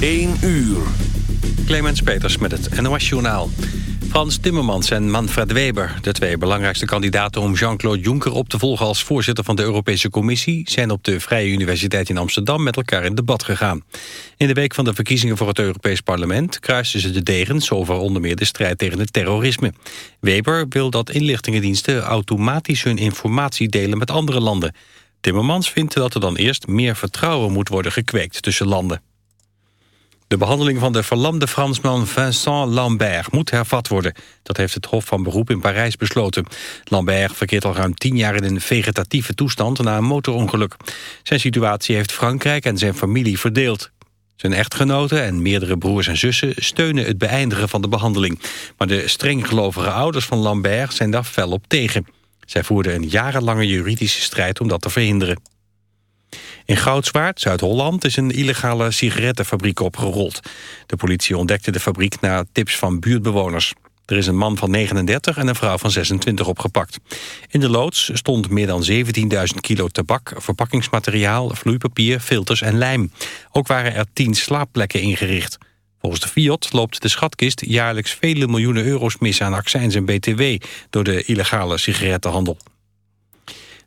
1 uur. Clemens Peters met het NOS Journaal. Frans Timmermans en Manfred Weber, de twee belangrijkste kandidaten... om Jean-Claude Juncker op te volgen als voorzitter van de Europese Commissie... zijn op de Vrije Universiteit in Amsterdam met elkaar in debat gegaan. In de week van de verkiezingen voor het Europees Parlement... kruisten ze de degens over onder meer de strijd tegen het terrorisme. Weber wil dat inlichtingendiensten automatisch hun informatie delen met andere landen. Timmermans vindt dat er dan eerst meer vertrouwen moet worden gekweekt tussen landen. De behandeling van de verlamde Fransman Vincent Lambert moet hervat worden. Dat heeft het Hof van Beroep in Parijs besloten. Lambert verkeert al ruim tien jaar in een vegetatieve toestand na een motorongeluk. Zijn situatie heeft Frankrijk en zijn familie verdeeld. Zijn echtgenoten en meerdere broers en zussen steunen het beëindigen van de behandeling. Maar de strenggelovige ouders van Lambert zijn daar fel op tegen. Zij voerden een jarenlange juridische strijd om dat te verhinderen. In Goudswaard, Zuid-Holland, is een illegale sigarettenfabriek opgerold. De politie ontdekte de fabriek na tips van buurtbewoners. Er is een man van 39 en een vrouw van 26 opgepakt. In de loods stond meer dan 17.000 kilo tabak, verpakkingsmateriaal, vloeipapier, filters en lijm. Ook waren er 10 slaapplekken ingericht. Volgens de Fiat loopt de schatkist jaarlijks vele miljoenen euro's mis aan accijns en btw door de illegale sigarettenhandel.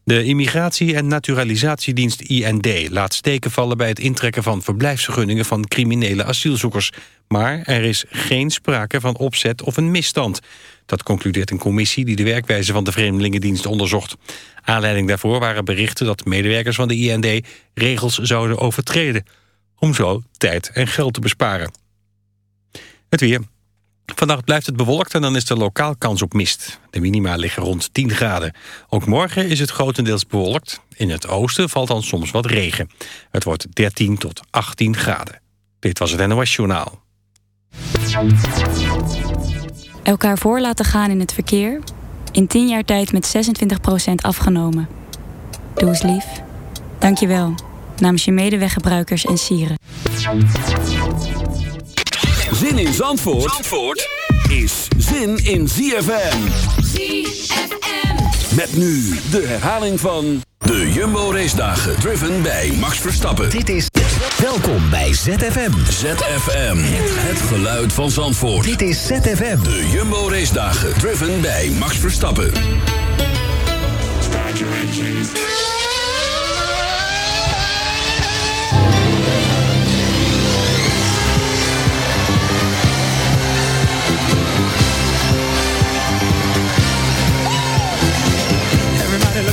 De Immigratie- en Naturalisatiedienst IND laat steken vallen bij het intrekken van verblijfsvergunningen van criminele asielzoekers. Maar er is geen sprake van opzet of een misstand. Dat concludeert een commissie die de werkwijze van de Vreemdelingendienst onderzocht. Aanleiding daarvoor waren berichten dat medewerkers van de IND regels zouden overtreden. Om zo tijd en geld te besparen. Het weer. Vannacht blijft het bewolkt en dan is er lokaal kans op mist. De minima liggen rond 10 graden. Ook morgen is het grotendeels bewolkt. In het oosten valt dan soms wat regen. Het wordt 13 tot 18 graden. Dit was het NOS Journaal. Elkaar voor laten gaan in het verkeer. In 10 jaar tijd met 26% afgenomen. Doe eens lief. Dank je wel. Namens je medeweggebruikers en sieren. Zin in Zandvoort, Zandvoort is zin in ZFM. ZFM. Met nu de herhaling van de Jumbo Race Dagen. Driven bij Max Verstappen. Dit is Welkom bij ZFM. ZFM. Het geluid van Zandvoort. Dit is ZFM. De Jumbo Race Dagen. Driven bij Max Verstappen. Everybody look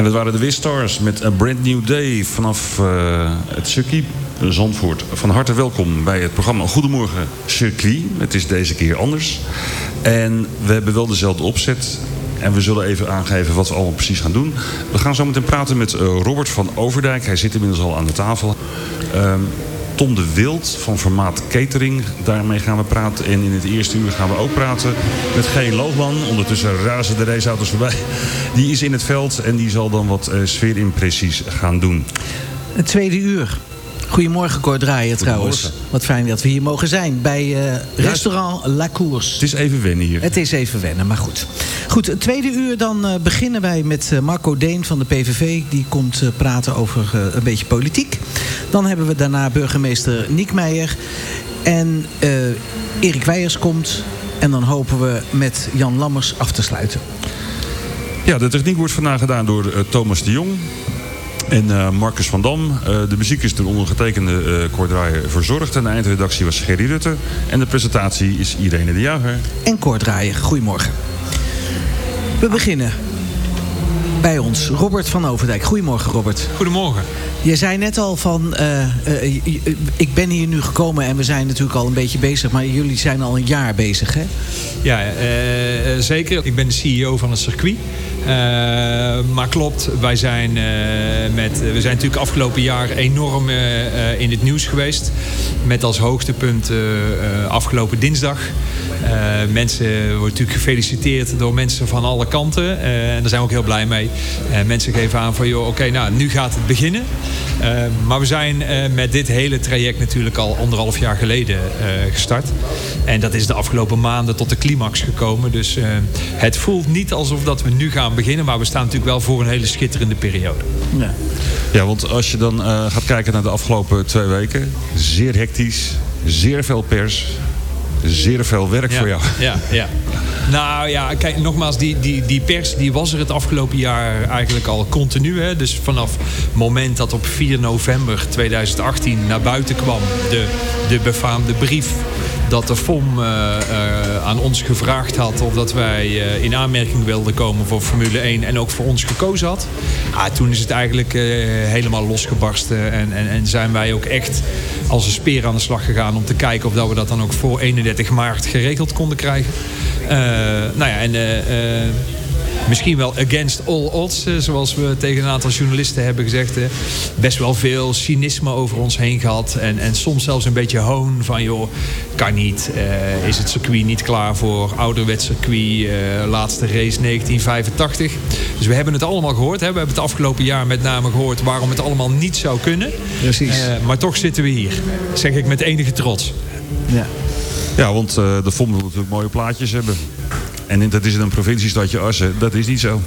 En we waren de Wistars met A Brand New Day vanaf eh, het circuit Zandvoort. Van harte welkom bij het programma Goedemorgen Circuit. Het is deze keer anders. En we hebben wel dezelfde opzet. En we zullen even aangeven wat we allemaal precies gaan doen. We gaan zo meteen praten met eh, Robert van Overdijk. Hij zit inmiddels al aan de tafel. Ehm, Tom de Wild van Formaat Catering. Daarmee gaan we praten. En in het eerste uur gaan we ook praten met G. Loogman. Ondertussen razen de raceauto's voorbij. Die is in het veld en die zal dan wat eh, sfeerimpressies gaan doen. Het tweede uur. Goedemorgen, Cor Draaien trouwens. Wat fijn dat we hier mogen zijn bij eh, restaurant La Course. Het is even wennen hier. Het is even wennen, maar goed. Goed, het tweede uur dan eh, beginnen wij met eh, Marco Deen van de PVV. Die komt praten over een beetje politiek. Dan hebben we daarna burgemeester Niek Meijer. En Erik Weijers komt. En dan hopen we met Jan Lammers af te sluiten. Ja, de techniek wordt vandaag gedaan door Thomas de Jong. En eh, Marcus van Dam. Eh, de muziek is door ondergetekende uh, Cor Draaier verzorgd. En de eindredactie was Gerry Rutte. En de presentatie is Irene de Jager. En Cor Draaien, goedemorgen. We beginnen bij ons. Robert van Overdijk. Goedemorgen, Robert. Goedemorgen. Je zei net al van, ik ben hier nu gekomen en we zijn natuurlijk al een beetje bezig. Maar jullie zijn al een jaar bezig, hè? Ja, zeker. Ik ben de CEO van het circuit. Eh, maar klopt, wij zijn, eh, met, we zijn natuurlijk afgelopen jaar enorm eh, eh, in het nieuws geweest. Met als hoogtepunt eh, eh, afgelopen dinsdag. Eh, mensen worden natuurlijk gefeliciteerd door mensen van alle kanten. Eh, en daar zijn we ook heel blij mee. Eh, mensen geven aan van, joh, oké, nou, nu gaat het beginnen. Eh, maar we zijn eh, met dit hele traject natuurlijk al anderhalf jaar geleden eh, gestart. En dat is de afgelopen maanden tot de climax gekomen. Dus eh, het voelt niet alsof dat we nu gaan beginnen. Maar we staan natuurlijk wel voor een hele schitterende periode. Ja. Ja, want als je dan eh, gaat kijken naar de afgelopen twee weken. Zeer hectisch. Zeer veel pers. Zeer veel werk Ja, voor jou. Ja, ja. Nou ja, kijk, nogmaals, die, die, die pers die was er het afgelopen jaar eigenlijk al continu. Hè? Dus vanaf het moment dat op 4 november 2018 naar buiten kwam... de, de befaamde brief dat de FOM eh, eh, aan ons gevraagd had... of dat wij eh, in aanmerking wilden komen voor Formule 1 en ook voor ons gekozen had. Ah, toen is het eigenlijk helemaal losgebarsten. En, en, en zijn wij ook echt als een speer aan de slag gegaan... om te kijken of dat we dat dan ook voor 31 maart geregeld konden krijgen. Nou ja, en... Misschien wel against all odds, eh, zoals we tegen een aantal journalisten hebben gezegd. eh, Best wel veel cynisme over ons heen gehad. En, en soms zelfs een beetje hoon van, joh, kan niet. eh, is het circuit niet klaar voor? Ouderwets circuit, eh, laatste race 1985. Dus we hebben het allemaal gehoord. Hè. We hebben het afgelopen jaar met name gehoord waarom het allemaal niet zou kunnen. Precies. Eh, maar toch zitten we hier, zeg ik met enige trots. Ja. Ja, want eh, de FOM wil natuurlijk mooie plaatjes hebben. En dat is in een provinciestadje Assen. Dat is niet zo.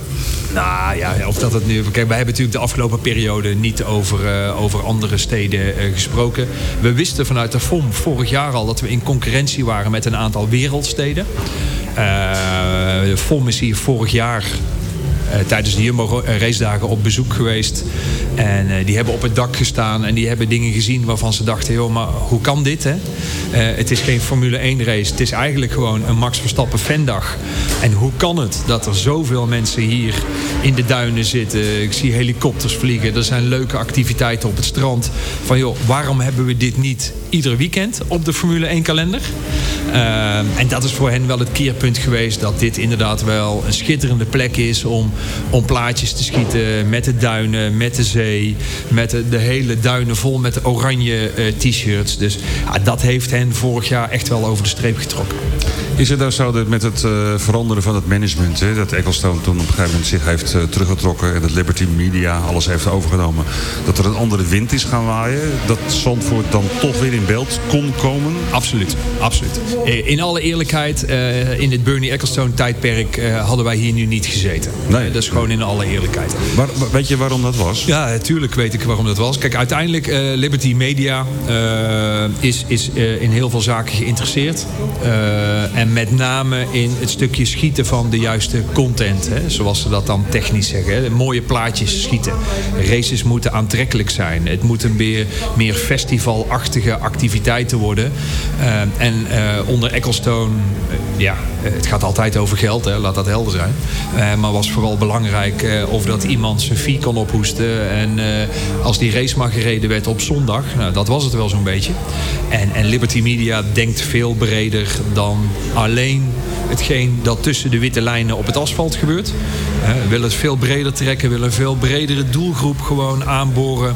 Nou ja, of dat het nu. Kijk, wij hebben natuurlijk de afgelopen periode niet over, eh, over andere steden eh, gesproken. We wisten vanuit de FOM vorig jaar al dat we in concurrentie waren met een aantal wereldsteden. Eh, de FOM is hier vorig jaar. Eh, tijdens de Jumbo eh, race dagen op bezoek geweest. En eh, die hebben op het dak gestaan en die hebben dingen gezien waarvan ze dachten, joh, maar hoe kan dit hè? Het is geen Formule 1 race. Het is eigenlijk gewoon een Max Verstappen fandag. En hoe kan het dat er zoveel mensen hier in de duinen zitten? Ik zie helikopters vliegen. Er zijn leuke activiteiten op het strand. Van joh, waarom hebben we dit niet ieder weekend op de Formule 1 kalender? En dat is voor hen wel het keerpunt geweest dat dit inderdaad wel een schitterende plek is om, om plaatjes te schieten met de duinen, met de zee, met de, de hele duinen vol met oranje eh, t-shirts. Dus ja, dat heeft hen vorig jaar echt wel over de streep getrokken. Is het nou zo dat met het eh, veranderen van het management... Hè, dat Ecclestone toen op een gegeven moment zich heeft eh, teruggetrokken... en dat Liberty Media alles heeft overgenomen... dat er een andere wind is gaan waaien? Dat Zandvoort dan toch weer in beeld kon komen? Absoluut, absoluut. In alle eerlijkheid, in het Bernie Ecclestone tijdperk hadden wij hier nu niet gezeten. Nee. Dat is gewoon in alle eerlijkheid. Waar, weet je waarom dat was? Ja, natuurlijk weet ik waarom dat was. Kijk, uiteindelijk, eh, Liberty Media eh, is, is eh, in heel veel zaken geïnteresseerd. En met name in het stukje schieten van de juiste content. Hè, zoals ze dat dan technisch zeggen. Hè. Mooie plaatjes schieten. Races moeten aantrekkelijk zijn. Het moeten meer, meer festivalachtige activiteiten worden. En onder Ecclestone, ja, het gaat altijd over geld, hè, laat dat helder zijn. Maar was vooral belangrijk eh, of dat iemand zijn fee kon ophoesten. En eh, als die race maar gereden werd op zondag, nou, dat was het wel zo'n beetje. En, en Liberty Media denkt veel breder dan alleen hetgeen dat tussen de witte lijnen op het asfalt gebeurt. Eh, we willen het veel breder trekken, willen een veel bredere doelgroep gewoon aanboren.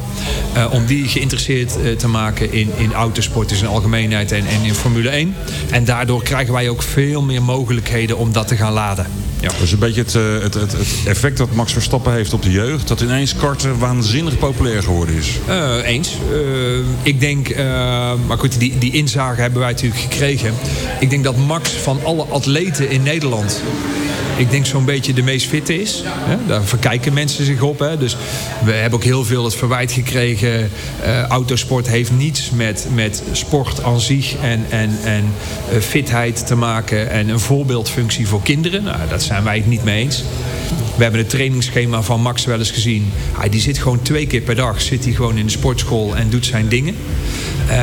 eh, om die geïnteresseerd eh, te maken in, in autosport in zijn algemeenheid en, en in Formule 1. En daardoor krijgen wij ook veel meer mogelijkheden om dat te gaan laden. Ja. Dat is een beetje het, eh, het, het, het effect dat Max Verstappen heeft op de jeugd. Dat ineens karten waanzinnig populair geworden is. Eh, eens. Eh, ik denk, maar goed, die, die inzage hebben wij natuurlijk gekregen. Ik denk dat Max van alle atleten in Nederland. Ik denk zo'n beetje de meest fitte is. Hè? Daar verkijken mensen zich op. Hè? Dus we hebben ook heel veel het verwijt gekregen. autosport heeft niets met, met sport aan zich en, en, en fitheid te maken. En een voorbeeldfunctie voor kinderen. Nou, dat zijn wij het niet mee eens. We hebben het trainingsschema van Max wel eens gezien. Hij die zit gewoon twee keer per dag zit hij gewoon in de sportschool en doet zijn dingen. Eh,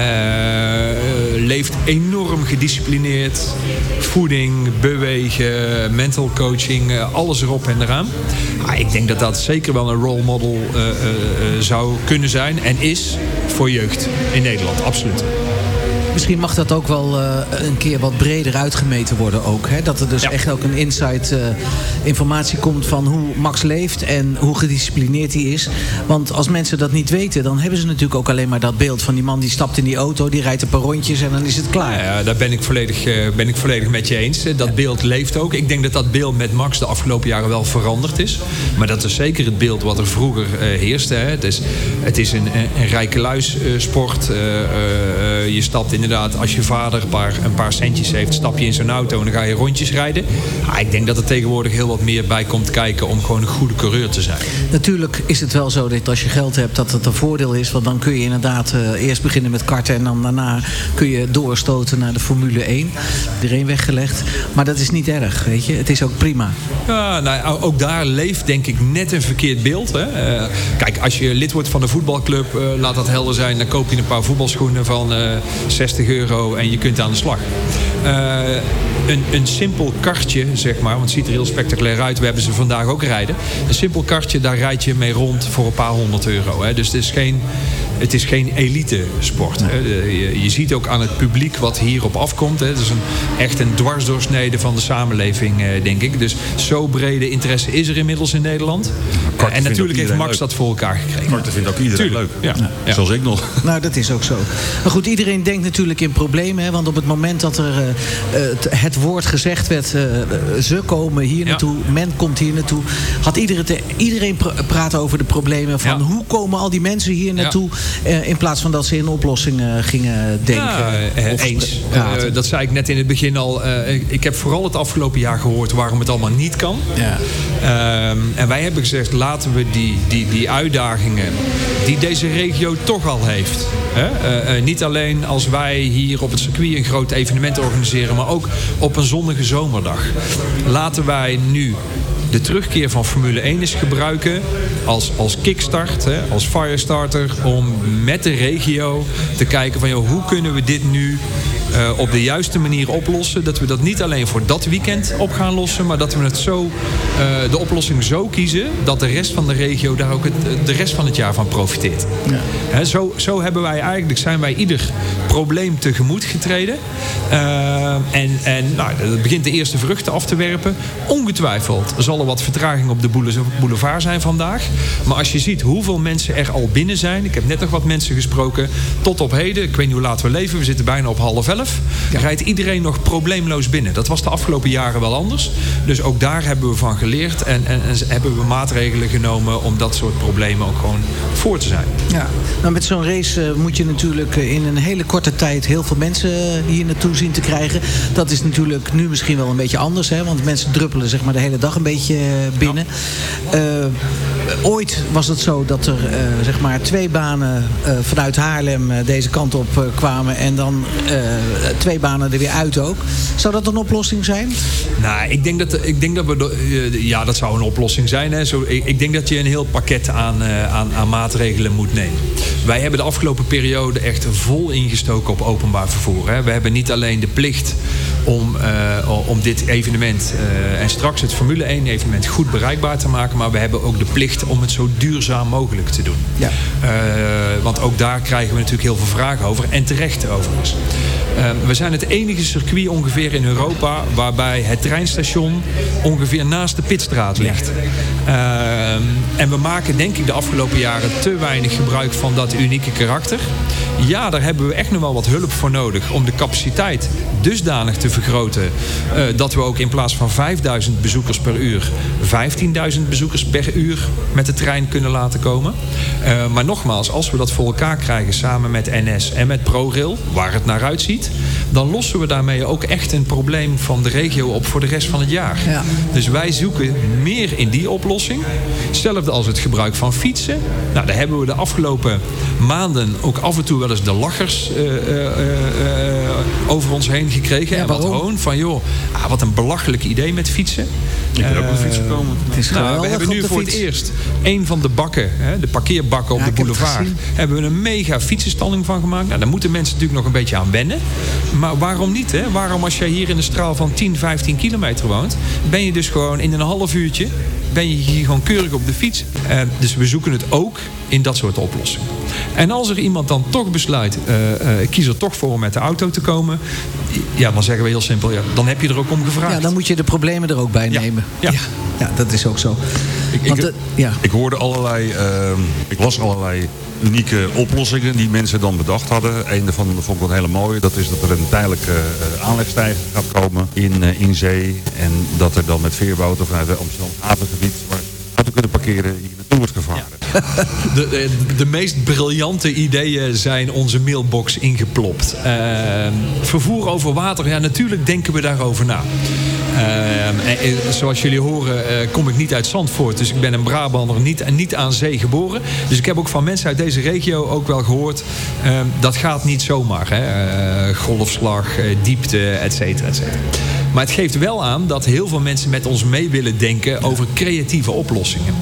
leeft enorm gedisciplineerd. Voeding, bewegen, mental coaching, eh, alles erop en eraan. Ah, ik denk dat dat zeker wel een role model eh, zou kunnen zijn en is voor jeugd in Nederland, absoluut. Misschien mag dat ook wel eh, een keer wat breder uitgemeten worden ook. Hè? Dat er dus Ja. echt ook een insight eh, informatie komt van hoe Max leeft en hoe gedisciplineerd hij is. Want als mensen dat niet weten, dan hebben ze natuurlijk ook alleen maar dat beeld van die man die stapt in die auto, die rijdt een paar rondjes en dan is het klaar. Ja, daar ben ik, volledig, eh, ben ik volledig met je eens. Dat beeld leeft ook. Ik denk dat dat beeld met Max de afgelopen jaren wel veranderd is. Maar dat is zeker het beeld wat er vroeger heerste. Hè. Het is, het is een, een, een rijke luissport. je stapt inderdaad, als je vader een paar, een paar centjes heeft... stap je in zo'n auto en dan ga je rondjes rijden. Ah, ik denk dat er tegenwoordig heel wat meer bij komt kijken... om gewoon een goede coureur te zijn. Natuurlijk is het wel zo dat als je geld hebt dat het een voordeel is. Want dan kun je inderdaad eh, eerst beginnen met karten en dan daarna kun je doorstoten naar de Formule 1. Iedereen weggelegd. Maar dat is niet erg, weet je. Het is ook prima. Ja, nou, ook daar leeft denk ik net een verkeerd beeld. Hè. Eh, kijk, als je lid wordt van een voetbalclub, eh, laat dat helder zijn. Dan koop je een paar voetbalschoenen van eh 60 euro en je kunt aan de slag. Eh, een, een simpel kartje, zeg maar, want het ziet er heel spectaculair uit. We hebben ze vandaag ook rijden. Een simpel kartje, daar rijd je mee rond voor een paar honderd euro. Hè. Dus het is geen, het is geen elite sport. De- Je, je ziet ook aan het publiek wat hierop afkomt. Hè. Het is een, echt een dwarsdoorsnede van de samenleving, eh, denk ik. Dus zo brede interesse is er inmiddels in Nederland. vindt en natuurlijk heeft Max leuk. dat voor elkaar gekregen. Karten vindt ook iedereen Tuurlijk, leuk. ja. Ja. Zoals ik nog. Nou, dat is ook zo. Maar goed, iedereen denkt natuurlijk in problemen. Hè, want op het moment dat er eh, het, het woord gezegd werd... eh, ze komen hier Ja. naartoe, men komt hier naartoe... had iedereen, te- iedereen pra- praten over de problemen van... Ja. hoe komen al die mensen hier naartoe... eh, in plaats van dat ze in oplossingen gingen denken. Ja, eh, of eens. Eh, dat zei ik net in het begin al. Ik- heb vooral het afgelopen jaar gehoord waarom het allemaal niet kan. Ja. Ehm, en wij hebben gezegd, laten we die, die, die uitdagingen die deze regio toch al heeft. Hè? niet alleen als wij hier op het circuit een groot evenement organiseren, maar ook op een zonnige zomerdag. Laten wij nu de terugkeer van Formule 1 eens gebruiken als, als kickstart, hè, als firestarter, om met de regio te kijken van joh, hoe kunnen we dit nu eh, op de juiste manier oplossen. Dat we dat niet alleen voor dat weekend op gaan lossen, maar dat we het zo, eh, de oplossing zo kiezen dat de rest van de regio daar ook het, de rest van het jaar van profiteert. Hè, zo, zo hebben wij eigenlijk, zijn wij ieder probleem tegemoet getreden. Eh, en en nou, dat begint de eerste vruchten af te werpen. Ongetwijfeld zal er wat vertraging op de boule- boulevard zijn vandaag. Maar als je ziet hoeveel mensen er al binnen zijn. Ik heb net nog wat mensen gesproken. Tot op heden, ik weet niet hoe laat we leven. We zitten bijna op half elf. Rijdt iedereen nog probleemloos binnen. Dat was de afgelopen jaren wel anders. Dus ook daar hebben we van geleerd. En, en, en hebben we maatregelen genomen om dat soort problemen ook gewoon voor te zijn. Ja, nou met zo'n race eh, moet je natuurlijk eh, in een hele korte tijd heel veel mensen eh, hier naartoe zien te krijgen. Dat is natuurlijk nu misschien wel een beetje anders, hè, want mensen druppelen zeg maar de hele dag een beetje binnen. Eh, ooit was het zo dat er eh, zeg maar twee banen eh, vanuit Haarlem eh, deze kant op eh, kwamen en dan eh, twee banen er weer uit ook. Zou dat een oplossing zijn? Nou, ik denk dat, ik denk dat we. eh, ja, dat zou een oplossing zijn. Hè. Zo, ik, denk dat je een heel pakket aan, eh, aan, aan maatregelen moet nemen. Wij hebben de afgelopen periode echt vol ingestoken op openbaar vervoer. Hè. We hebben niet alleen de plicht om, eh, om dit evenement eh, en straks het Formule 1 evenement goed bereikbaar te maken. Maar we hebben ook de plicht om het zo duurzaam mogelijk te doen. Ja. Eh, want ook daar krijgen we natuurlijk heel veel vragen over. En terecht overigens. Eh, we zijn het enige circuit ongeveer in Europa... waarbij het treinstation ongeveer naast de pitstraat ligt. Eh, en we maken denk ik de afgelopen jaren te weinig gebruik van dat unieke karakter. Ja, daar hebben we echt nog wel wat hulp voor nodig... om de capaciteit dusdanig te vergroten... eh, dat we ook in plaats van 5000 bezoekers per uur... 15.000 bezoekers per uur met de trein kunnen laten komen. Eh, maar nogmaals, als we dat voor elkaar krijgen samen met NS en met ProRail... waar het naar uitziet... dan lossen we daarmee ook echt een probleem van de regio op voor de rest van het jaar. Ja. Dus wij zoeken meer in die oplossing. Hetzelfde als het gebruik van fietsen. Nou, daar hebben we de afgelopen maanden ook af en toe wel eens de lachers eh, eh, eh, eh, over ons heen gekregen. en wat hoon van, joh, ah, wat een belachelijk idee met fietsen. Ik ben ook de fiets gekomen. Het is nou, we hebben nu voor fiets. het eerst een van de bakken, hè, de parkeerbakken op Ja, de boulevard, hebben we een mega fietsenstalling van gemaakt. Nou, daar moeten mensen natuurlijk nog een beetje aan wennen. Maar waarom niet? Hè? Waarom als jij hier in een straal van 10, 15 kilometer woont, ben je dus gewoon in een half uurtje ben je hier gewoon keurig op de fiets. Eh, dus we zoeken het ook in dat soort oplossingen. En als er iemand dan toch besluit, eh, eh, ik kies er toch voor om met de auto te komen, ja, dan zeggen we heel simpel, ja, dan heb je er ook om gevraagd. Ja, dan moet je de problemen er ook bij nemen. Ja. ja, Ja, dat is ook zo. Ik, Want ik, de- ja. ik hoorde allerlei, ehm, ik las allerlei unieke oplossingen die mensen dan bedacht hadden. Een daarvan vond ik wel hele mooie. Dat is dat er een tijdelijke eh, aanlegstijger gaat komen in, eh, in zee. En dat er dan met veerboten vanuit het Amsterdam havengebied... waar ze kunnen parkeren, hier naartoe wordt gevaren. De, de, de meest briljante ideeën zijn onze mailbox ingeplopt. Ehm, vervoer over water, ja, natuurlijk denken we daarover na. En, eh, zoals jullie horen eh, kom ik niet uit Zandvoort. Dus ik ben een Brabander, niet, niet aan zee geboren. Dus ik heb ook van mensen uit deze regio ook wel gehoord... dat gaat niet zomaar. Hè? Eh, golfslag, eh, diepte, et cetera, et cetera. Maar het geeft wel aan dat heel veel mensen met ons mee willen denken over creatieve oplossingen.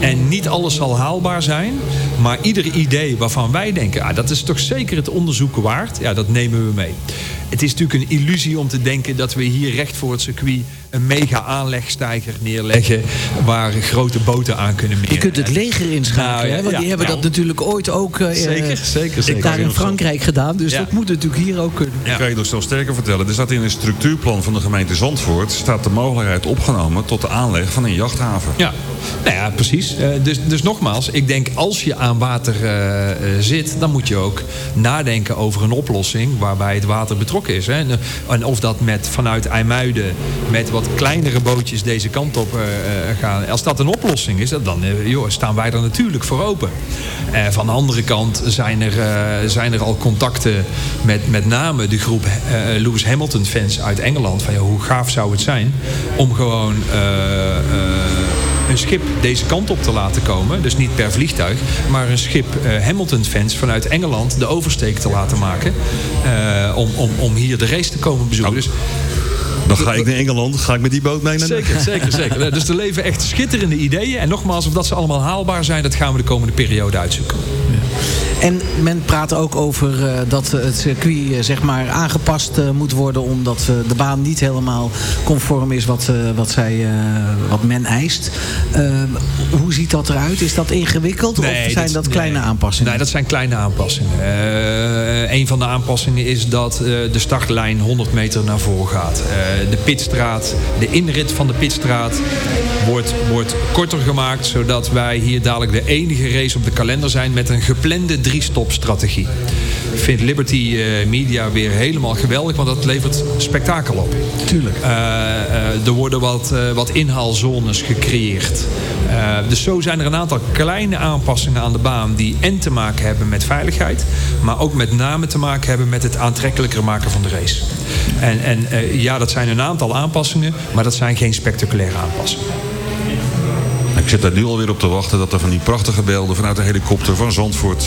En niet alles zal haalbaar zijn, maar ieder idee waarvan wij denken, ah, dat is toch zeker het onderzoeken waard, ja, dat nemen we mee. Het is natuurlijk een illusie om te denken dat we hier recht voor het circuit een mega aanlegstijger neerleggen waar grote boten aan kunnen meren. Je kunt het leger inschakelen, Nou, ja, hè? want ja. die hebben Nou. dat natuurlijk ooit ook eh, Zeker, zeker, zeker. daar in Frankrijk gedaan. Dus Ja. dat moet natuurlijk hier ook kunnen. Ik kan je nog zo sterker vertellen. Er staat in een structuurplan van de gemeente Zandvoort... staat de mogelijkheid opgenomen tot de aanleg van een jachthaven. Ja, nou ja, precies. Eh, dus, dus nogmaals, ik denk als je aan water eh, eh, zit... dan moet je ook nadenken over een oplossing waarbij het water betrokken is. Hè. En, eh, en of dat met vanuit IJmuiden met wat kleinere bootjes deze kant op eh, gaan. Als dat een oplossing is, dan joh, staan wij er natuurlijk voor open. Van de andere kant zijn er, zijn er al contacten met met name de groep Lewis Hamilton fans uit Engeland. Van, ja, hoe gaaf zou het zijn om gewoon... een schip deze kant op te laten komen. Dus niet per vliegtuig. Maar een schip eh, Hamilton-fans vanuit Engeland de oversteek te laten maken. eh, om, om, om hier de race te komen bezoeken. Dus Dan ga ik naar Engeland, ga ik met die boot mee naar zeker, zeker, zeker. Dus er leven echt schitterende ideeën. En nogmaals, of dat ze allemaal haalbaar zijn... dat gaan we de komende periode uitzoeken. En men praat ook over eh, dat het circuit eh, zeg maar aangepast eh, moet worden... omdat de baan niet helemaal conform is wat, wat, zij, wat men eist. Hoe ziet dat eruit? Is dat ingewikkeld of zijn dat, kleine nee. aanpassingen? Nee, dat zijn kleine aanpassingen. Een van de aanpassingen is dat de startlijn 100 meter naar voren gaat. De pitstraat, de inrit van de pitstraat wordt, wordt korter gemaakt... zodat wij hier dadelijk de enige race op de kalender zijn... met een geplande drie-stop-strategie. Ik vind Liberty eh, Media weer helemaal geweldig... want dat levert spektakel op. Tuurlijk. Eh, eh, er worden wat, wat inhaalzones gecreëerd. Dus zo zijn er een aantal kleine aanpassingen aan de baan... die en te maken hebben met veiligheid... maar ook met name te maken hebben met het aantrekkelijker maken van de race. En, en ja, dat zijn een aantal aanpassingen... maar dat zijn geen spectaculaire aanpassingen. Zit daar nu alweer op te wachten dat er van die prachtige beelden vanuit de helikopter van Zandvoort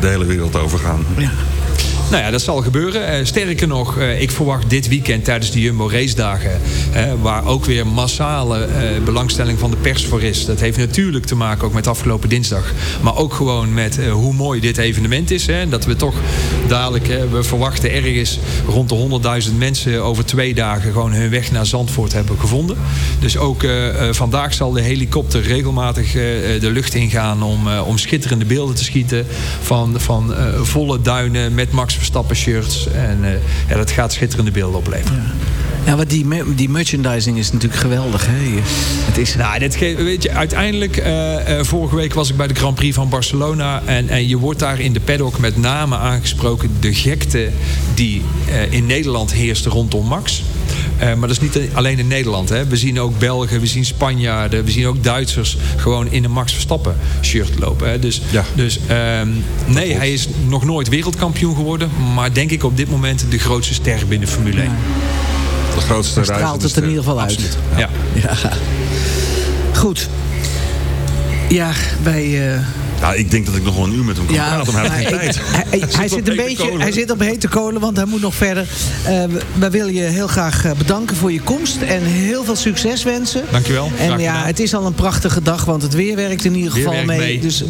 de hele wereld overgaan. Ja. Nou ja, dat zal gebeuren. Eh, sterker nog, eh, ik verwacht dit weekend tijdens de Jumbo Race Dagen... eh, waar ook weer massale belangstelling van de pers voor is. Dat heeft natuurlijk te maken ook met afgelopen dinsdag. Maar ook gewoon met hoe mooi dit evenement is. Hè. Dat we toch dadelijk, we verwachten ergens rond de 100.000 mensen... over twee dagen gewoon hun weg naar Zandvoort hebben gevonden. Dus ook vandaag zal de helikopter regelmatig de lucht ingaan... om, om schitterende beelden te schieten van, van volle duinen met Max Verstappen shirts. En eh, ja, dat gaat schitterende beelden opleveren. Ja, want die, me- die merchandising is natuurlijk geweldig. Hè? Het is, Nou, dit weet je, uiteindelijk, eh, eh, vorige week was ik bij de Grand Prix van Barcelona. En, en je wordt daar in de paddock met name aangesproken de gekte die in Nederland heerst rondom Max. Eh, maar dat is niet alleen in Nederland. Hè. We zien ook Belgen, we zien Spanjaarden, we zien ook Duitsers gewoon in een Max Verstappen shirt lopen. Hè. Dus, Ja. dus ehm, nee, hij is nog nooit wereldkampioen geworden. Maar denk ik op dit moment de grootste ster binnen Formule 1. De grootste daar straalt het in ster. ieder geval uit. Absoluut. Ja. Ja. Goed. Ja, wij... eh, Ja, ik denk dat ik nog wel een uur met hem kan Ja, praten, maar hij heeft geen tijd. hij, hij- hij op zit een beetje, kolen. hij zit op hete kolen, want hij moet nog verder. Eh, we- wij willen je heel graag eh, bedanken voor je komst en heel veel succes wensen. Dankjewel. En ja, gedaan. het is al een prachtige dag, want het weer werkt in ieder geval mee. mee. Dus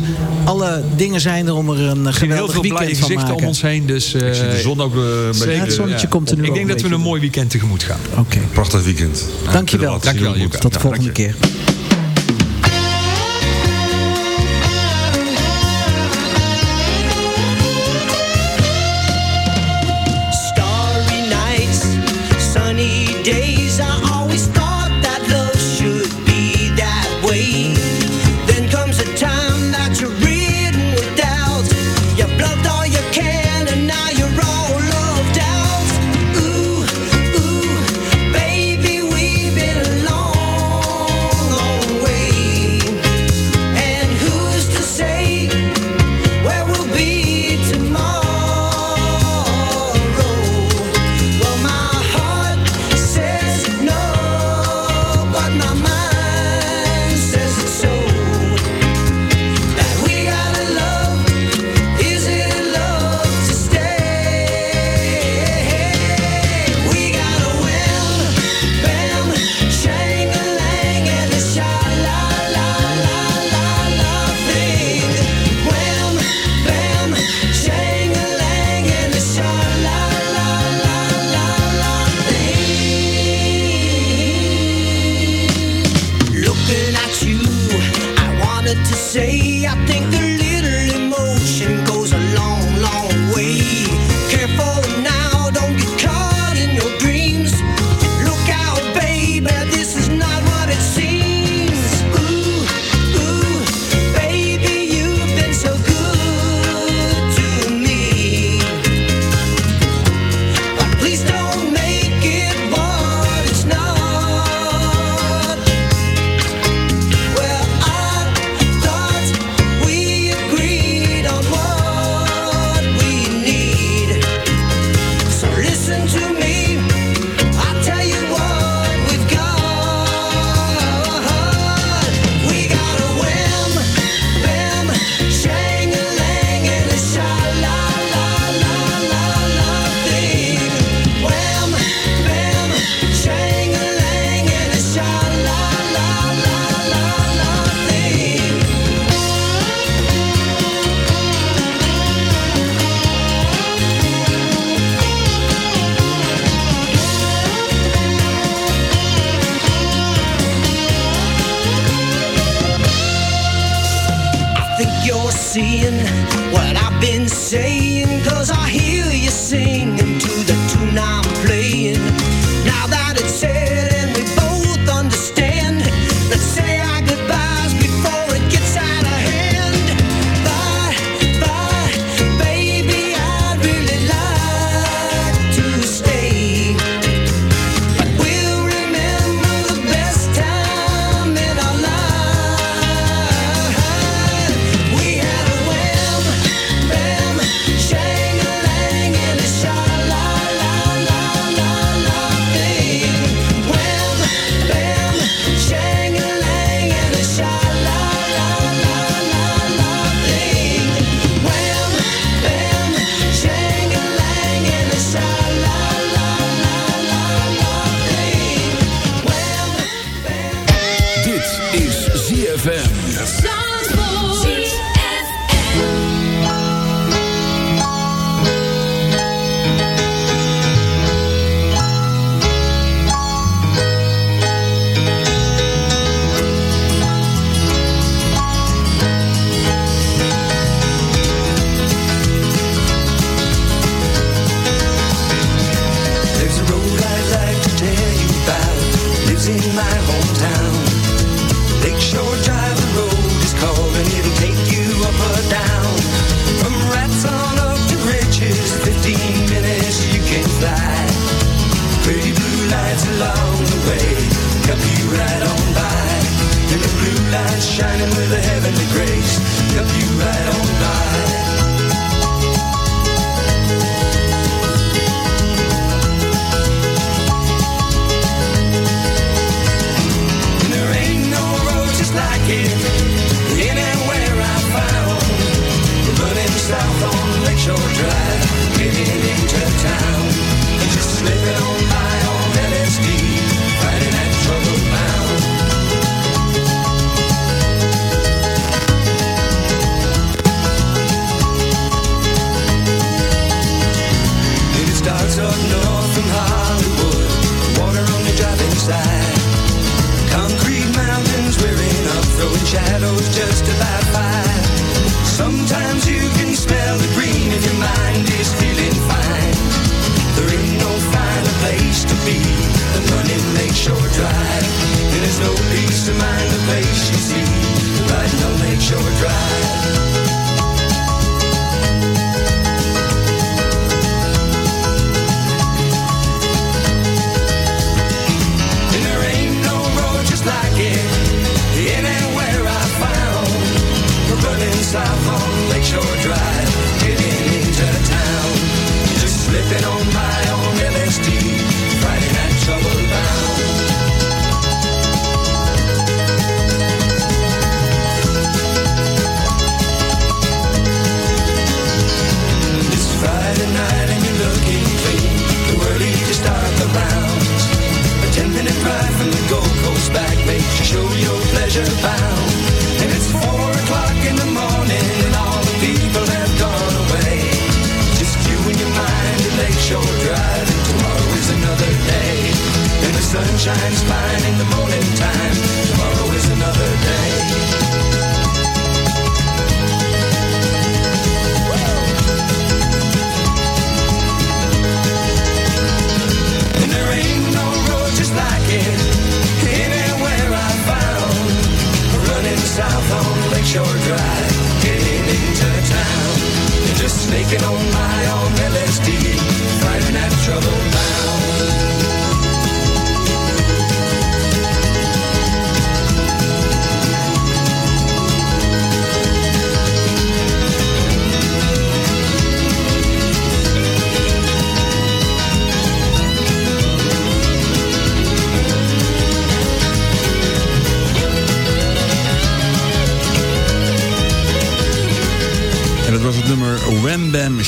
alle dingen zijn er om er een heel geweldig veel blije weekend van gezichten maken. om ons heen. Dus, eh, Ik zie de zon ook eh, een beetje... Ja, het zonnetje komt er nu Ik denk dat we een mooi weekend tegemoet gaan. Oké, Prachtig weekend. Dankjewel. Dankjewel, moet. tot de volgende keer.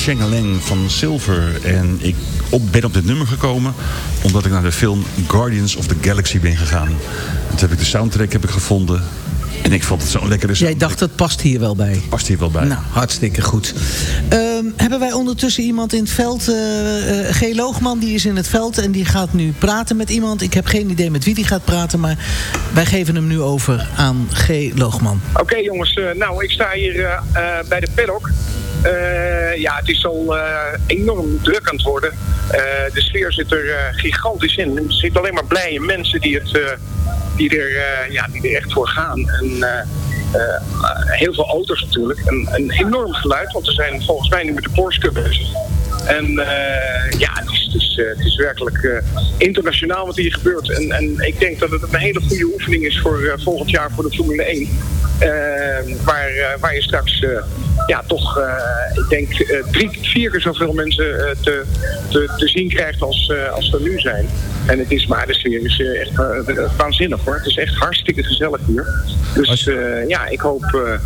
Shangaleng van Silver. En ik op, ben op dit nummer gekomen omdat ik naar de film Guardians of the Galaxy ben gegaan. En toen heb ik de soundtrack heb ik gevonden. En ik vond het zo'n lekkere Jij soundtrack. dacht, het past hier wel bij. Past hier wel bij. Nou, hartstikke goed. Ehm, hebben wij ondertussen iemand in het veld? eh eh, G. Loogman, die is in het veld en die gaat nu praten met iemand. Ik heb geen idee met wie die gaat praten, maar wij geven hem nu over aan G. Loogman. Oké jongens, eh, nou ik sta hier eh, eh, bij de paddock. Eh, ja, het is al eh, enorm druk aan het worden. Eh, de sfeer zit er gigantisch in. Er zitten alleen maar blije mensen die, het, die, er, ja, die er echt voor gaan. En, heel veel auto's natuurlijk. En een enorm geluid, want we zijn volgens mij nu met de Porsche bezig. En ja, eh, het is werkelijk eh, internationaal wat hier gebeurt. En, en ik denk dat het een hele goede oefening is voor eh, volgend jaar voor de Formule 1. Eh, waar, waar je straks ja, toch, ik denk, drie, vier keer zoveel mensen te, te, te zien krijgt als, als er nu zijn. En het is maar, de sfeer is eh, echt eh, waanzinnig hoor. Het is echt hartstikke gezellig hier. Dus eh, ja, ik hoop eh,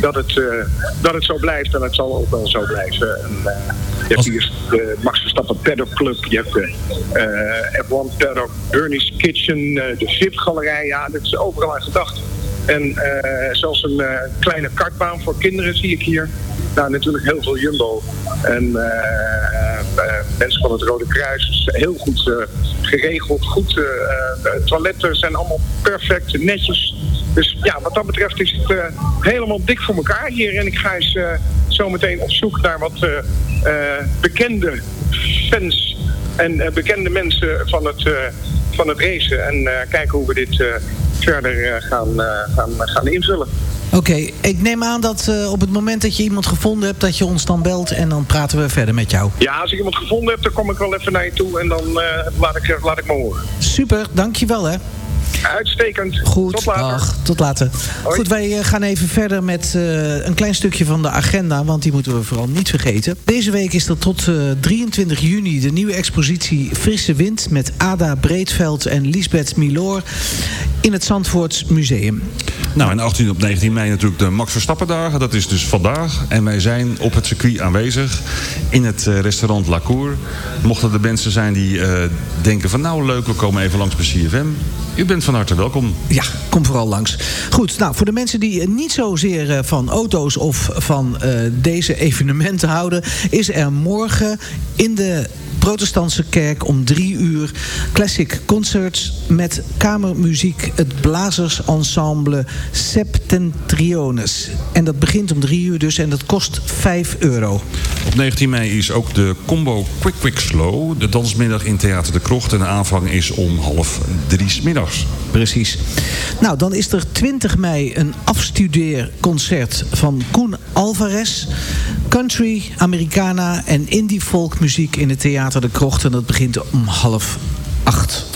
dat, het, eh, dat het zo blijft en het zal ook wel zo blijven. En, eh, je hebt hier de Max Verstappen Paddock Club, je hebt de eh, F1 Paddock, Bernie's Kitchen, eh, de VIP-galerij. Ja, dat is overal aan gedacht. En eh, zelfs een eh, kleine kartbaan voor kinderen zie ik hier. Nou, natuurlijk heel veel Jumbo. En eh, eh, mensen van het Rode Kruis. Heel goed eh, geregeld. Goed, eh, eh, toiletten zijn allemaal perfect, netjes. Dus ja, wat dat betreft is het eh, helemaal dik voor elkaar hier. En ik ga eens eh, zo meteen op zoek naar wat eh, eh, bekende fans en eh, bekende mensen van het, eh, van het racen. En eh, kijken hoe we dit eh, verder eh, gaan, eh, gaan, gaan invullen. Oké, ik neem aan dat eh, op het moment dat je iemand gevonden hebt... dat je ons dan belt en dan praten we verder met jou. Ja, als ik iemand gevonden heb, dan kom ik wel even naar je toe en dan eh, laat, ik, laat ik me horen. Super, dankjewel hè. Uitstekend. Goed, Tot later. dag. Tot later. Hoi. Goed, wij eh, gaan even verder met eh, een klein stukje van de agenda, want die moeten we vooral niet vergeten. Deze week is er tot eh, 23 juni de nieuwe expositie Frisse Wind met Ada Breedveld en Lisbeth Miloor in het Zandvoorts Museum. Nou, en 18 op 19 mei natuurlijk de Max Verstappen dagen. Dat is dus vandaag. En wij zijn op het circuit aanwezig in het eh, restaurant La Cour. Mochten er mensen zijn die eh, denken van nou leuk, we komen even langs bij CFM. U bent van harte welkom. Ja, kom vooral langs. Goed, nou, voor de mensen die eh, niet zozeer eh, van auto's of van eh, deze evenementen houden... is er morgen in de protestantse kerk om drie uur classic concerts met kamermuziek, het blazersensemble Septentriones. En dat begint om drie uur dus en dat kost 5 euro. Op 19 mei is ook de combo Quick Quick Slow. De dansmiddag in Theater de Krocht. En de aanvang is om half drie 's middags. Precies. Nou, dan is er 20 mei een afstudeerconcert van Koen Alvarez. Country, Americana en indie folkmuziek in het Theater de Krocht. En dat begint om half acht.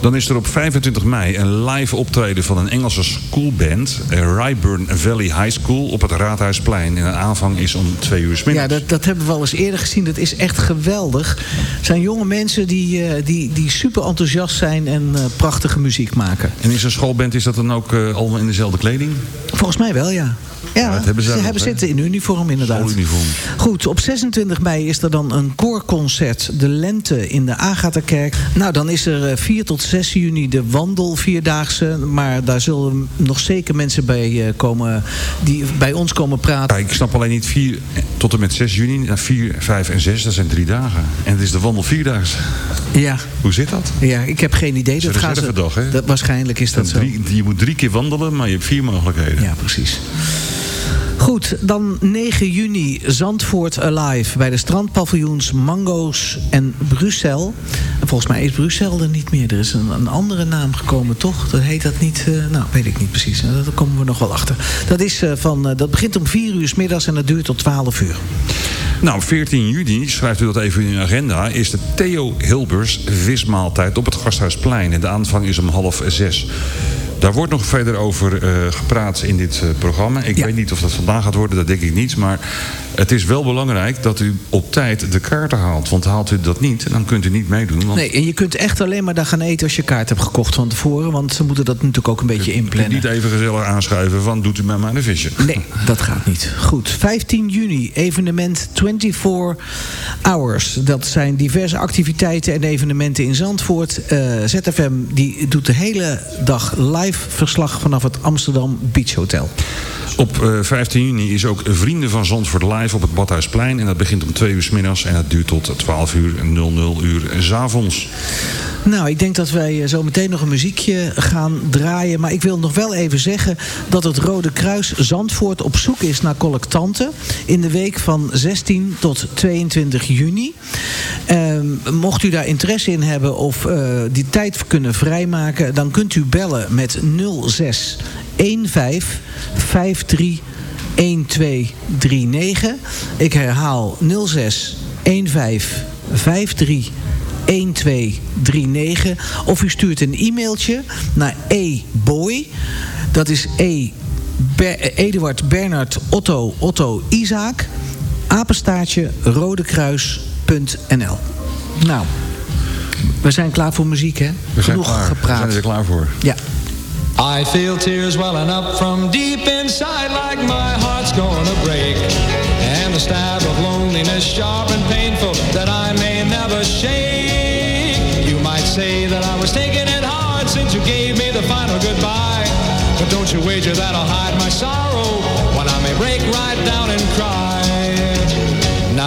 Dan is er op 25 mei een live optreden van een Engelse schoolband. eh, Ryburn Valley High School op het Raadhuisplein. En de aanvang is om twee uur 's middags. Ja, dat, dat hebben we al eens eerder gezien. Dat is echt geweldig. Het zijn jonge mensen die, eh, die, die super enthousiast zijn en eh, prachtige muziek maken. En in zo'n schoolband is dat dan ook allemaal in dezelfde kleding? Volgens mij wel, ja. Ja, hebben ze hebben zitten in uniform inderdaad. Schooluniform. Goed, op 26 mei is er dan een koorconcert De Lente in de Agatha-kerk. Nou, dan is er eh, 4 tot 6 juni de Wandel Vierdaagse. Maar daar zullen nog zeker mensen bij eh, komen die bij ons komen praten. Ja, ik snap alleen niet 4 tot en met 6 juni. Nou, 4, 5 en 6, dat zijn drie dagen. En het is de wandel vierdaagse. Ja. Hoe zit dat? Ja, ik heb geen idee. Is Dat een gaan ze, reservedag, hè? dat, waarschijnlijk is dat zo. Drie, je moet drie keer wandelen, maar je hebt vier mogelijkheden. Ja, precies. Goed, dan 9 juni Zandvoort Alive bij de strandpaviljoens Mango's en Brussel. En volgens mij is Brussel er niet meer. Er is een, een andere naam gekomen, toch? Dat heet dat niet. eh, nou, weet ik niet precies. Eh, Daar komen we nog wel achter. Dat, is, eh, van, eh, dat begint om 4 uur s middags en dat duurt tot 12 uur. Nou, 14 juni, schrijft u dat even in uw agenda... is de Theo Hilbers vismaaltijd op het Gasthuisplein. En de aanvang is om half zes. Daar wordt nog verder over eh, gepraat in dit eh, programma. Ik weet niet of dat vandaag gaat worden, dat denk ik niet. Maar het is wel belangrijk dat u op tijd de kaarten haalt. Want haalt u dat niet, dan kunt u niet meedoen. Want Nee, en je kunt echt alleen maar daar gaan eten als je kaart hebt gekocht van tevoren. Want ze moeten dat natuurlijk ook een beetje inplannen. niet even gezellig aanschuiven van doet u mij maar een visje. Nee, dat gaat niet. Goed, 15 juni, evenement 24 Hours. Dat zijn diverse activiteiten en evenementen in Zandvoort. Eh, ZFM die doet de hele dag live verslag vanaf het Amsterdam Beach Hotel. Op eh, 15 juni is ook Vrienden van Zandvoort live op het Badhuisplein. En dat begint om 2 uur 's middags en dat duurt tot 12 uur en 00 uur 's avonds. Nou, ik denk dat wij eh, zo meteen nog een muziekje gaan draaien. Maar ik wil nog wel even zeggen dat het Rode Kruis Zandvoort op zoek is naar collectanten. In de week van 16 tot 22 juni. Ehm, mocht u daar interesse in hebben of eh, die tijd kunnen vrijmaken... dan kunt u bellen met 06 15 53 1239. Ik herhaal 06 15 53 1239. Of u stuurt een e-mailtje naar eboy. Dat is E. Ber- Eduard Bernard Otto Otto Isaac. Apenstaartje rodekruis.nl Nou, we zijn klaar voor muziek, hè? We zijn Genoeg klaar. We gepraat. zijn er klaar voor. Ja. I feel tears welling up from deep inside like my heart's gonna break. And the stab of loneliness sharp and painful that I may never shake. You might say that I was taking it hard since you gave me the final goodbye. But don't you wager that I'll hide my sorrow when I may break right down and cry.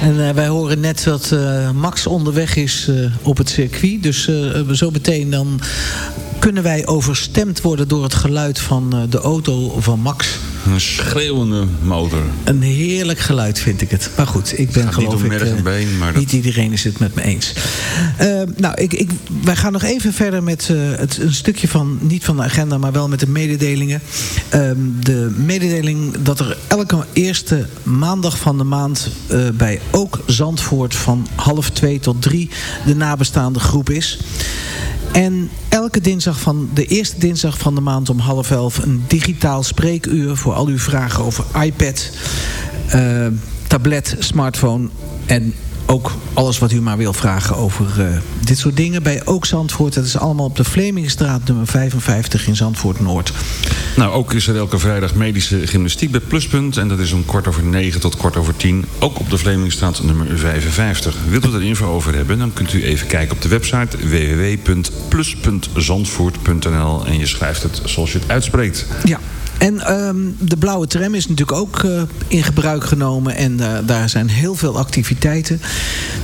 En eh, wij horen net dat eh, Max onderweg is eh, op het circuit. Dus zo meteen dan kunnen wij overstemd worden door het geluid van de auto van Max. Een schreeuwende motor. Een heerlijk geluid vind ik het. Maar goed, ik ben gaat niet geloof om ik... eh, been, maar dat- Niet iedereen is het met me eens. Eh, nou, ik, ik, wij gaan nog even verder met eh, het, een stukje van... niet van de agenda, maar wel met de mededelingen. Ehm, de mededeling dat er elke eerste maandag van de maand... eh, bij ook Zandvoort van half twee tot drie... de nabestaande groep is... En elke dinsdag van de eerste dinsdag van de maand om half elf een digitaal spreekuur voor al uw vragen over iPad, eh, tablet, smartphone en ook alles wat u maar wil vragen over eh, dit soort dingen bij Ook Zandvoort. Dat is allemaal op de Vlemingstraat nummer 55 in Zandvoort Noord. Nou, ook is er elke vrijdag medische gymnastiek bij Pluspunt. En dat is om kwart over negen tot kwart over tien. Ook op de Vlemingstraat nummer 55. Wilt u er info over hebben, dan kunt u even kijken op de website www.plus.zandvoort.nl. En je schrijft het zoals je het uitspreekt. Ja. En ehm, de blauwe tram is natuurlijk ook eh, in gebruik genomen. En eh, daar zijn heel veel activiteiten.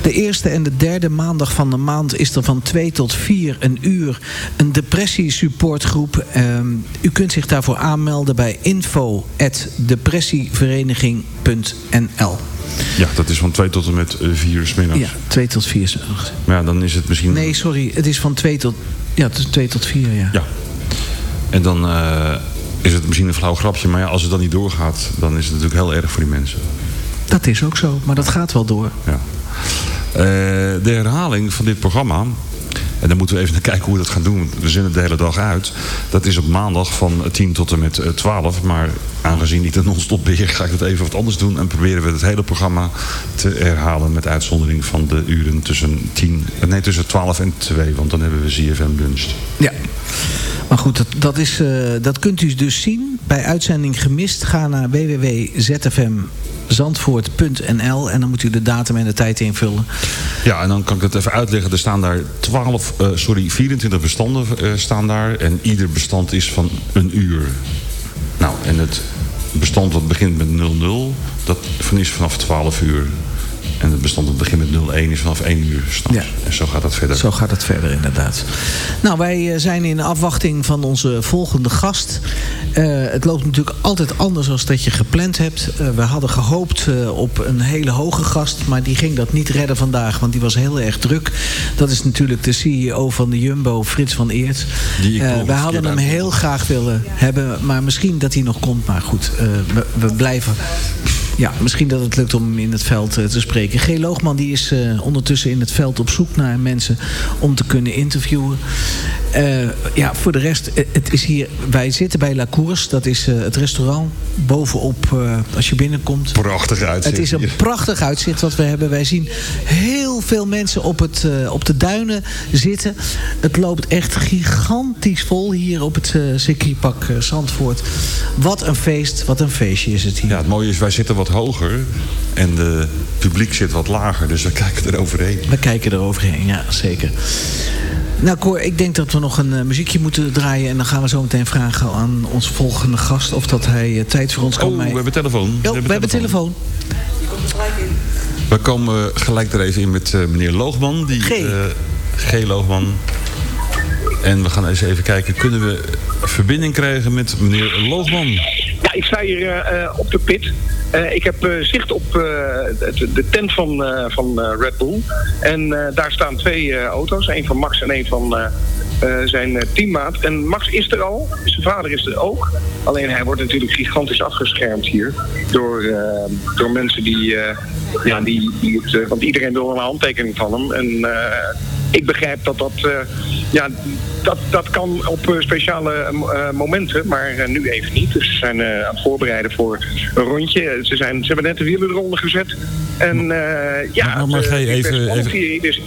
De eerste en de derde maandag van de maand is er van 2 tot 4 een uur een depressiesupportgroep. Ehm, u kunt zich daarvoor aanmelden bij info.depressievereniging.nl Ja, dat is van twee tot en met eh, vier smiddags. Ja, 2 tot 4. Maar ja, dan is het misschien... Nee, sorry. Het is van 2 tot, ja, het is 2 tot 4, ja. Ja. En dan eh, is het misschien een flauw grapje. Maar ja, als het dan niet doorgaat, dan is het natuurlijk heel erg voor die mensen. Dat is ook zo, maar dat gaat wel door. Ja. Eh, de herhaling van dit programma. En dan moeten we even naar kijken hoe we dat gaan doen. We zenden de hele dag uit. Dat is op maandag van 10 tot en met eh, 12. Maar aangezien ik de non-stop beheer, ga ik het even wat anders doen. En proberen we het hele programma te herhalen. Met uitzondering van de uren tussen, 10, eh, nee, tussen 12 en 2. Want dan hebben we ZFM lunch. Ja. Maar goed, dat, dat, is, eh, dat kunt u dus zien bij uitzending gemist. Ga naar www.zfmzandvoort.nl en dan moet u de datum en de tijd invullen. Ja, en dan kan ik het even uitleggen. Er staan daar 12, eh, sorry, 24 bestanden eh, staan daar. En ieder bestand is van een uur. Nou, en het bestand dat begint met 00, dat is vanaf 12 uur. En het bestand dat begint met 01 is vanaf 1 uur s'nachts. Ja. En zo gaat dat verder. Zo gaat het verder inderdaad. Nou, wij eh, zijn in afwachting van onze volgende gast. Eh, het loopt natuurlijk altijd anders dan dat je gepland hebt. Eh, we hadden gehoopt eh, op een hele hoge gast, maar die ging dat niet redden vandaag, want die was heel erg druk. Dat is natuurlijk de CEO van de Jumbo, Frits van Eert. Die keer hadden hem heel graag willen hebben, maar misschien dat hij nog komt. Maar goed, we, we blijven. Ja, misschien dat het lukt om hem in het veld eh, te spreken. G. Loogman die is eh, ondertussen in het veld op zoek naar mensen om te kunnen interviewen. Eh, ja, voor de rest, het is hier, wij zitten bij La Course. Dat is het restaurant bovenop als je binnenkomt. Prachtig uitzicht. Het is een prachtig uitzicht wat we hebben. Wij zien heel veel mensen op, het, op de duinen zitten. Het loopt echt gigantisch vol hier op het circuitpark Zandvoort. Wat een feest, wat een feestje is het hier. Ja, het mooie is, wij zitten wat hoger. En het publiek zit wat lager. Dus we kijken er overheen. We kijken er overheen, ja, zeker. Nou Cor, ik denk dat we nog een eh, muziekje moeten draaien... en dan gaan we zo meteen vragen aan onze volgende gast... of dat hij eh, tijd voor ons kan Oh, we hebben telefoon. Oh, we hebben telefoon. We komen gelijk er even in met eh, meneer Loogman. Die, G. G. Loogman. En we gaan eens even kijken, kunnen we verbinding krijgen met meneer Loogman? Ik sta hier eh, eh, op de pit. Eh, ik heb zicht op de, tent van, van Red Bull. En daar staan twee auto's. Een van Max en een van zijn teammaat. En Max is er al. Zijn vader is er ook. Alleen hij wordt natuurlijk gigantisch afgeschermd hier. Door, door mensen die... ja, die, die het, want iedereen wil een handtekening van hem. En ik begrijp dat dat... eh, ja, dat, dat kan op eh, speciale eh, momenten, maar nu even niet. Dus ze zijn aan het voorbereiden voor een rondje. Ze, zijn, ze hebben net de wielen eronder gezet. En ja, Maar- maar G, even- even- hier. Dus,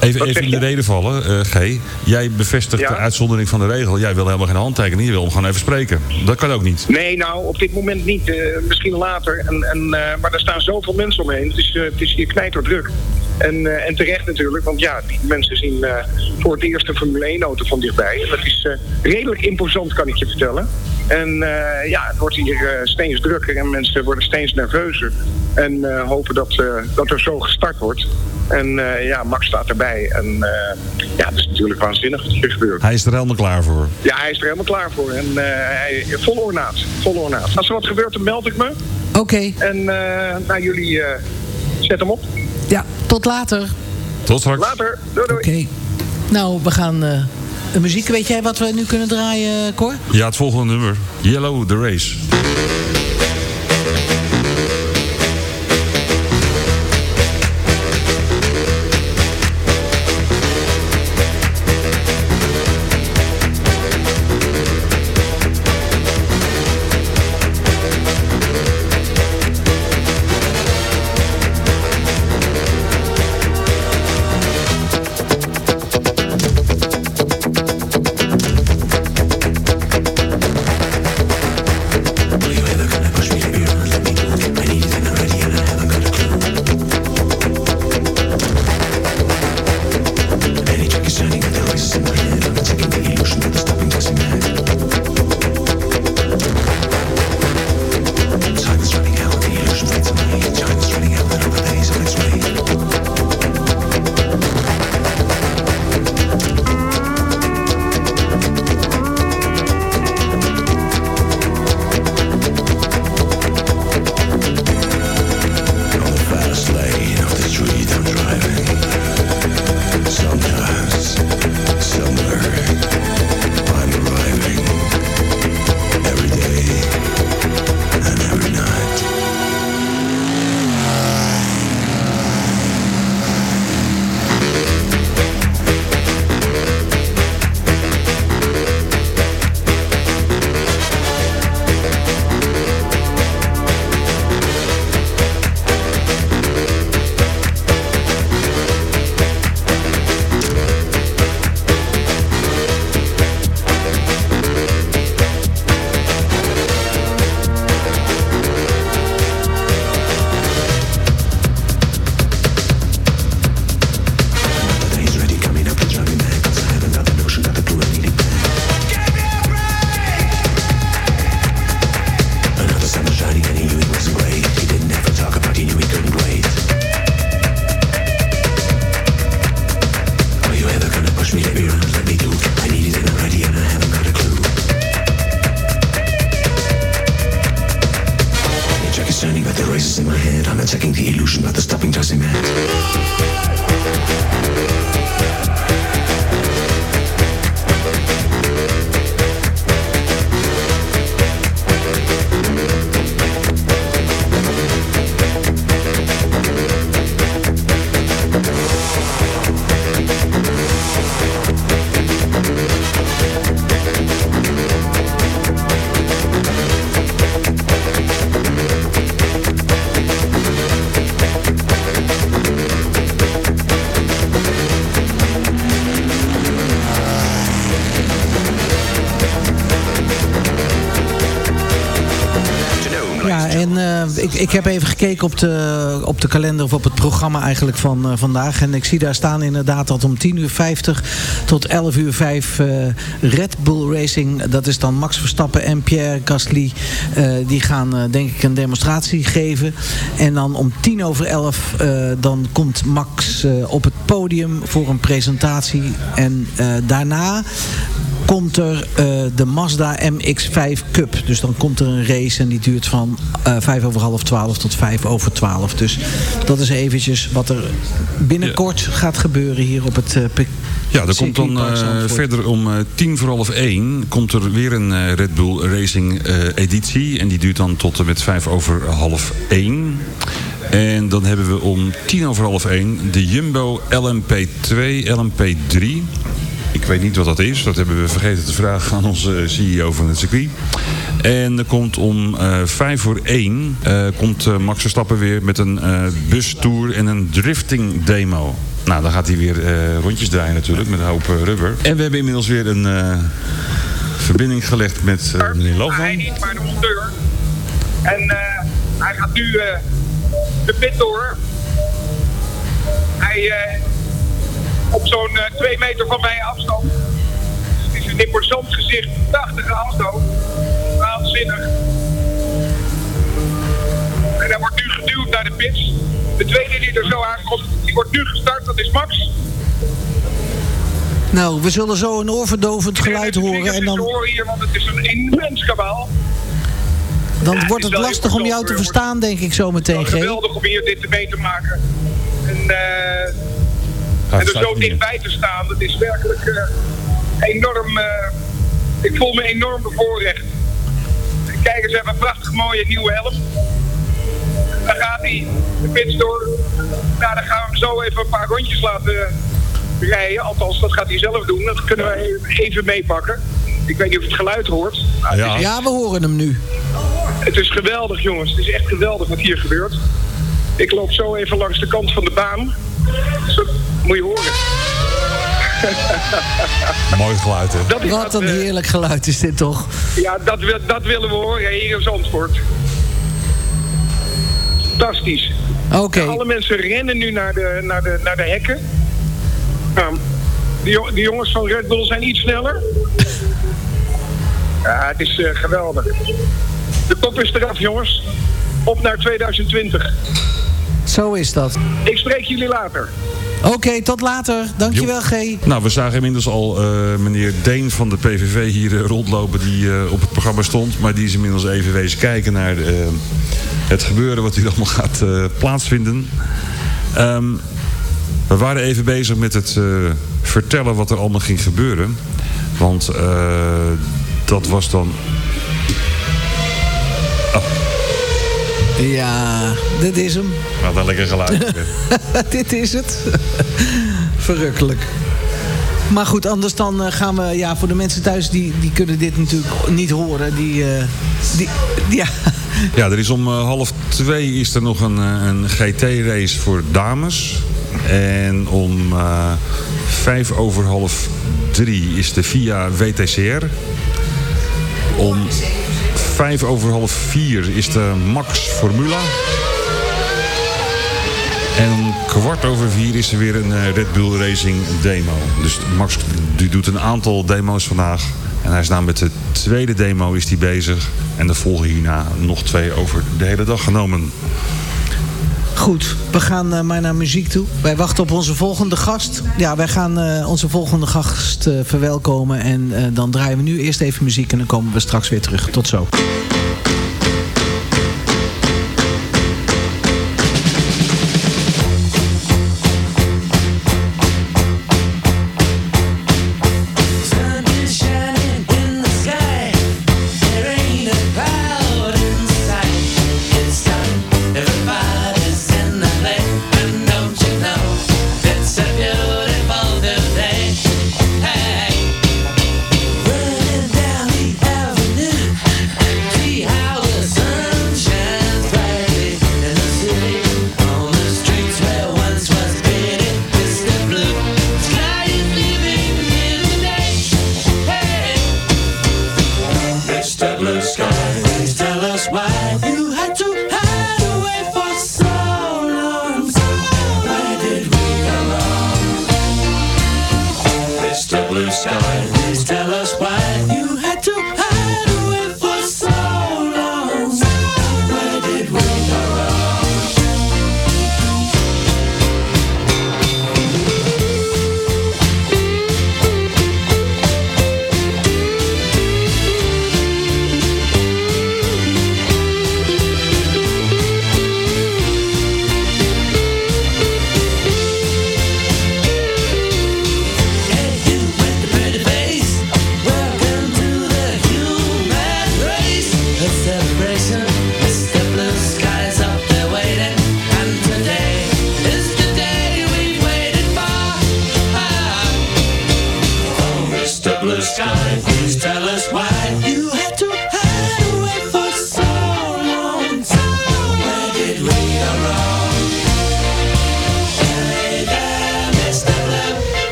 Even, even in de reden vallen, G. Jij bevestigt Ja? de uitzondering van de regel. Jij wil helemaal geen handtekening, je wil hem gewoon even spreken. Dat kan ook niet. nee, nou, op dit moment niet. misschien later. En, en, maar er staan zoveel mensen omheen. Het is, eh, het is hier knijterdruk. En, eh, en terecht natuurlijk, want ja, die mensen zien eh, voor het eerst een Formule 1-auto van dichtbij. Dat is eh, redelijk imposant, kan ik je vertellen. En eh, ja, het wordt hier eh, steeds drukker en mensen worden steeds nerveuzer. En eh, hopen dat, dat er zo gestart wordt. En eh, ja, Max staat erbij. En eh, ja, het is natuurlijk waanzinnig wat hier gebeurt. Hij is er helemaal klaar voor. Ja, hij is er helemaal klaar voor. En eh, hij, vol ornaat. Vol ornaat. Als er wat gebeurt, dan meld ik me. Oké. En eh nou, jullie eh, zet hem op. Ja, tot later. Tot straks. Later. Doei doei. Oké. Nou, we gaan eh, een muziek. Weet jij wat we nu kunnen draaien, Cor? Ja, het volgende nummer. Yellow, The Race. Ik, heb even gekeken op de, op de kalender of op het programma eigenlijk van eh, vandaag. En ik zie daar staan inderdaad dat om 10 uur 50 tot 11 uur 5 eh, Red Bull Racing. Dat is dan Max Verstappen en Pierre Gasly. eh, die gaan denk ik een demonstratie geven. En dan om 10 over 11 eh, dan komt Max op het podium voor een presentatie. En daarna komt er eh, de Mazda MX-5 Cup. Dus dan komt er een race en die duurt van 5 over half 12 tot 5 over 12. Dus dat is eventjes wat er binnenkort gaat gebeuren hier op het Pe- Ja, er komt dan verder om eh, tien voor half één komt er weer een Red Bull Racing editie. En die duurt dan tot en met vijf over half één. En dan hebben we om tien over half één de Jumbo LMP2, LMP3. Ik weet niet wat dat is. Dat hebben we vergeten te vragen aan onze CEO van het circuit. En er komt om eh, vijf voor één eh, komt eh, Max Verstappen weer met een bustour en een drifting demo. Nou, dan gaat hij weer rondjes draaien natuurlijk met een hoop rubber. En we hebben inmiddels weer een verbinding gelegd met eh, meneer Hij Loofman. niet, maar de monteur. En hij gaat nu de pit door. Hij Hij op zo'n eh, twee meter van mij afstand. Het is een imposant gezicht, prachtige auto. Waanzinnig. En hij wordt nu geduwd naar de pits. De tweede die er zo aankomt, die wordt nu gestart, dat is Max. Nou, we zullen zo een oorverdovend geluid horen. En Het is dan, horen hier, want het is een immens kabaal. dan Ja, wordt het het is lastig om jou te verstaan, denk ik zo meteen, G. Geweldig om hier dit mee te maken. En, eh, en er zo dichtbij te staan, dat is werkelijk eh, enorm. eh, ik voel me enorm bevoorrecht. Kijk eens even, een prachtig mooie nieuwe helm. Dan gaat hij de pits door. Nou, dan gaan we hem zo even een paar rondjes laten rijden. Althans, dat gaat hij zelf doen. Dat kunnen wij even meepakken. Ik weet niet of het geluid hoort. het is Ja, we horen hem nu. het is geweldig, jongens. Het is echt geweldig wat hier gebeurt. Ik loop zo even langs de kant van de baan. Zo, moet je horen. Mooi geluid, hè? Dat is Wat dat, een eh, heerlijk geluid is dit toch? Ja, dat, wil- dat willen we horen hier in Zandvoort. Fantastisch. Oké. Alle mensen rennen nu naar de, naar de, naar de hekken. Die, jo- die jongens van Red Bull zijn iets sneller. Ja, het is eh, geweldig. De kop is eraf, jongens. Op naar 2020. Zo is dat. Ik spreek jullie later. Oké, tot later. Dankjewel, G. Nou, we zagen inmiddels al eh, meneer Deen van de PVV hier eh, rondlopen die eh, op het programma stond. Maar die is inmiddels even wezen kijken naar het gebeuren wat hier allemaal gaat plaatsvinden. Ehm, we waren even bezig met het vertellen wat er allemaal ging gebeuren. Want dat was dan... Ja, dit is hem. Wat een lekker geluid. dit is het. Verrukkelijk. Maar goed, anders dan eh, gaan we... Ja, voor de mensen thuis, die, die kunnen dit natuurlijk niet horen. Die, eh, die, ja, Ja, er is om eh, half twee is er nog een, een GT-race voor dames. En om eh, vijf over half drie is de VIA WTCR. Om vijf over half vier is de Max Formula. En kwart over vier is er weer een eh, Red Bull Racing demo. Dus Max die doet een aantal demo's vandaag. En hij is nou met de tweede demo is hij bezig. En er volgen hierna nog twee over de hele dag genomen. Goed. We gaan eh, maar naar muziek toe. Wij wachten op onze volgende gast. Ja, wij gaan eh, onze volgende gast eh, verwelkomen. En dan draaien we nu eerst even muziek en dan komen we straks weer terug. Tot zo.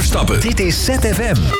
Verstappen. Dit is ZFM.